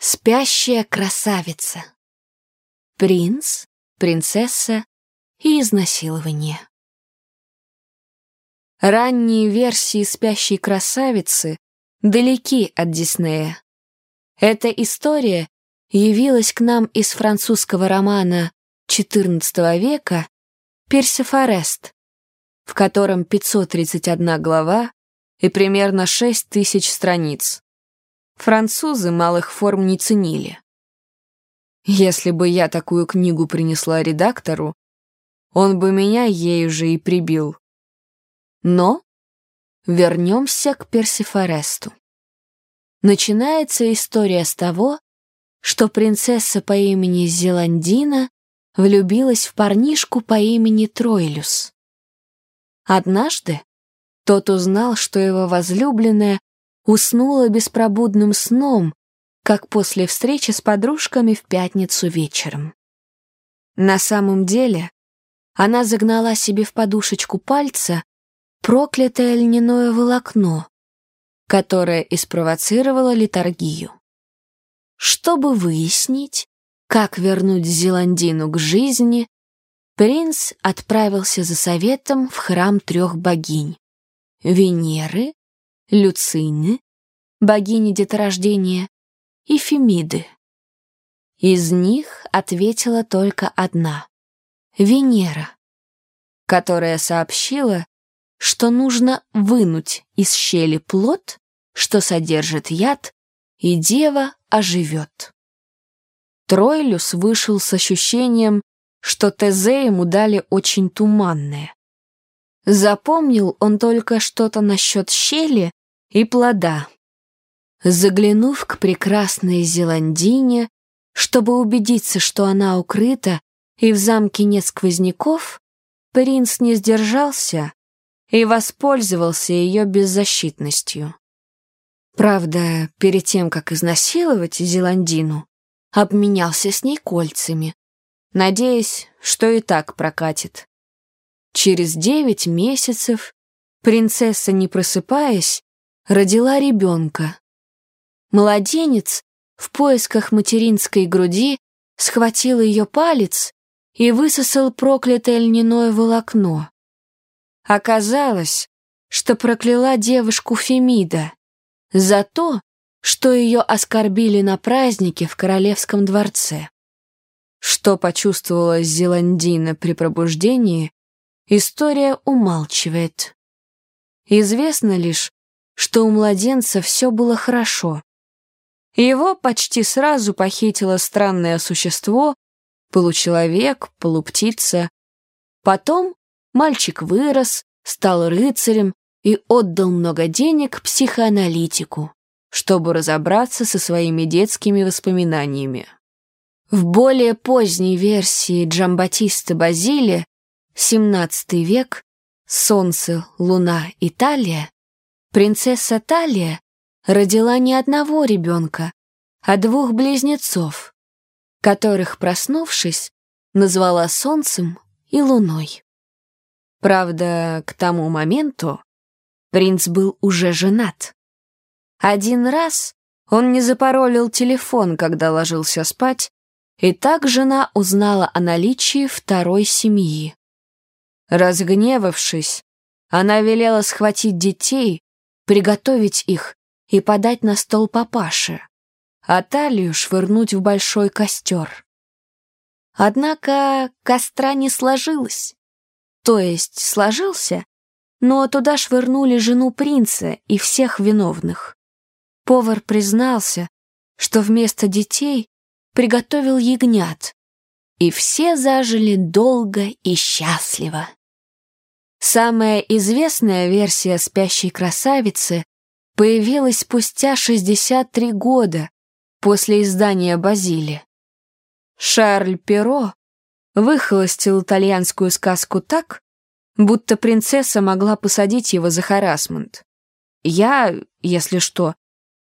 Спящая красавица. Принц, принцесса и изнасилование. Ранние версии «Спящей красавицы» далеки от Диснея. Эта история явилась к нам из французского романа XIV века «Персифорест», в котором 531 глава и примерно 6 тысяч страниц. Французы малых форм не ценили. Если бы я такую книгу принесла редактору, он бы меня ею же и прибил. Но вернемся к Персифоресту. Начинается история с того, что принцесса по имени Зеландина влюбилась в парнишку по имени Тройлюс. Однажды тот узнал, что его возлюбленная уснула беспробудным сном, как после встречи с подружками в пятницу вечером. На самом деле она загнала себе в подушечку пальца проклятое льняное волокно, которое и спровоцировало литургию. Чтобы выяснить, как вернуть Зеландину к жизни, принц отправился за советом в храм трех богинь — Венеры, Люцины, богини деторождения, и Фемиды. Из них ответила только одна — Венера, которая сообщила, что нужно вынуть из щели плод, что содержит яд, и дева оживет. Тройлюс вышел с ощущением, что Тезе ему дали очень туманное. Запомнил он только что-то насчет щели и плода. Заглянув к прекрасной Зеландине, чтобы убедиться, что она укрыта и в замке нет сквозняков, принц не сдержался и воспользовался ее беззащитностью. Правда, перед тем, как изнасиловать Зеландину, обменялся с ней кольцами, надеясь, что и так прокатит. Через девять месяцев принцесса, не просыпаясь, родила ребенка. Младенец в поисках материнской груди схватил ее палец и высосал проклятое льняное волокно. Оказалось, что прокляла девушку Фемида за то, что ее оскорбили на празднике в королевском дворце. Что почувствовала Зеландина при пробуждении, история умалчивает. Известно лишь, что у младенца все было хорошо. Его почти сразу похитило странное существо, получеловек, полуптица. Потом мальчик вырос, стал рыцарем и отдал много денег психоаналитику, чтобы разобраться со своими детскими воспоминаниями. В более поздней версии Джамбатиста Базили, 17 век, Солнце, Луна, Италия, Принцесса Талия родила не одного ребенка, а двух близнецов, которых, проснувшись, назвала Солнцем и Луной. Правда, к тому моменту принц был уже женат. Один раз он не запаролил телефон, когда ложился спать, и так жена узнала о наличии второй семьи. Разгневавшись, она велела схватить детей приготовить их и подать на стол папаше, а талию швырнуть в большой костер. Однако костра не сложилось. То есть сложился, но туда швырнули жену принца и всех виновных. Повар признался, что вместо детей приготовил ягнят, и все зажили долго и счастливо. Самая известная версия «Спящей красавицы» появилась спустя 63 года после издания «Базили». Шарль Перо выхолостил итальянскую сказку так, будто принцесса могла посадить его за харасмент. Я, если что,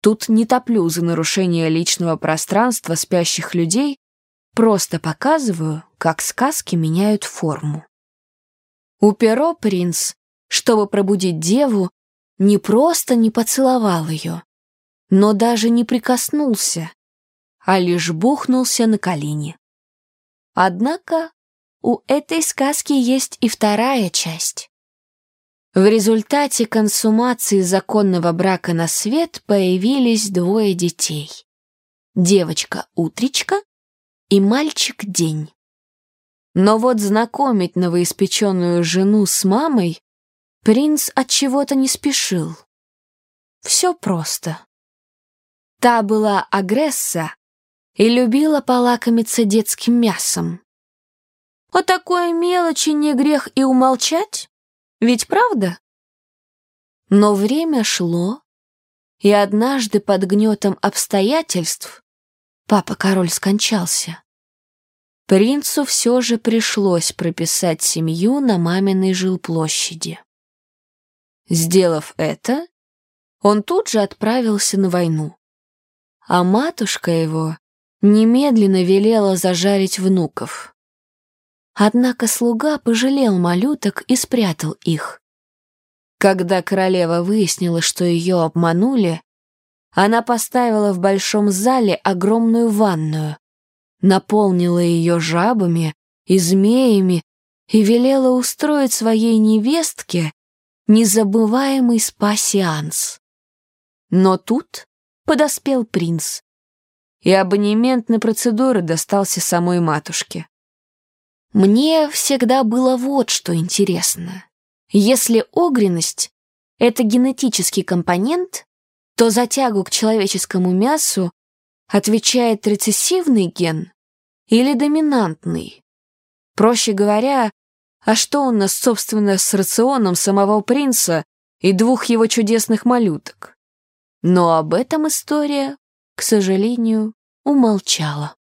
тут не топлю за нарушение личного пространства спящих людей, просто показываю, как сказки меняют форму. У Перо принц, чтобы пробудить деву, не просто не поцеловал ее, но даже не прикоснулся, а лишь бухнулся на колени. Однако у этой сказки есть и вторая часть. В результате консумации законного брака на свет появились двое детей. Девочка-утречка и мальчик-день. Но вот знакомить новоиспеченную жену с мамой принц от чего-то не спешил. Все просто. Та была агресса и любила полакомиться детским мясом. О такой мелочи не грех и умолчать, ведь правда? Но время шло, и однажды под гнетом обстоятельств папа-король скончался. Принцу все же пришлось прописать семью на маминой жилплощади. Сделав это, он тут же отправился на войну. А матушка его немедленно велела зажарить внуков. Однако слуга пожалел малюток и спрятал их. Когда королева выяснила, что ее обманули, она поставила в большом зале огромную ванную, наполнила ее жабами и змеями и велела устроить своей невестке незабываемый спа-сеанс. Но тут подоспел принц, и абонемент на процедуры достался самой матушке. Мне всегда было вот что интересно. Если огренность — это генетический компонент, то за тягу к человеческому мясу отвечает рецессивный ген или доминантный. Проще говоря, а что у нас, собственно, с рационом самого принца и двух его чудесных малюток? Но об этом история, к сожалению, умолчала.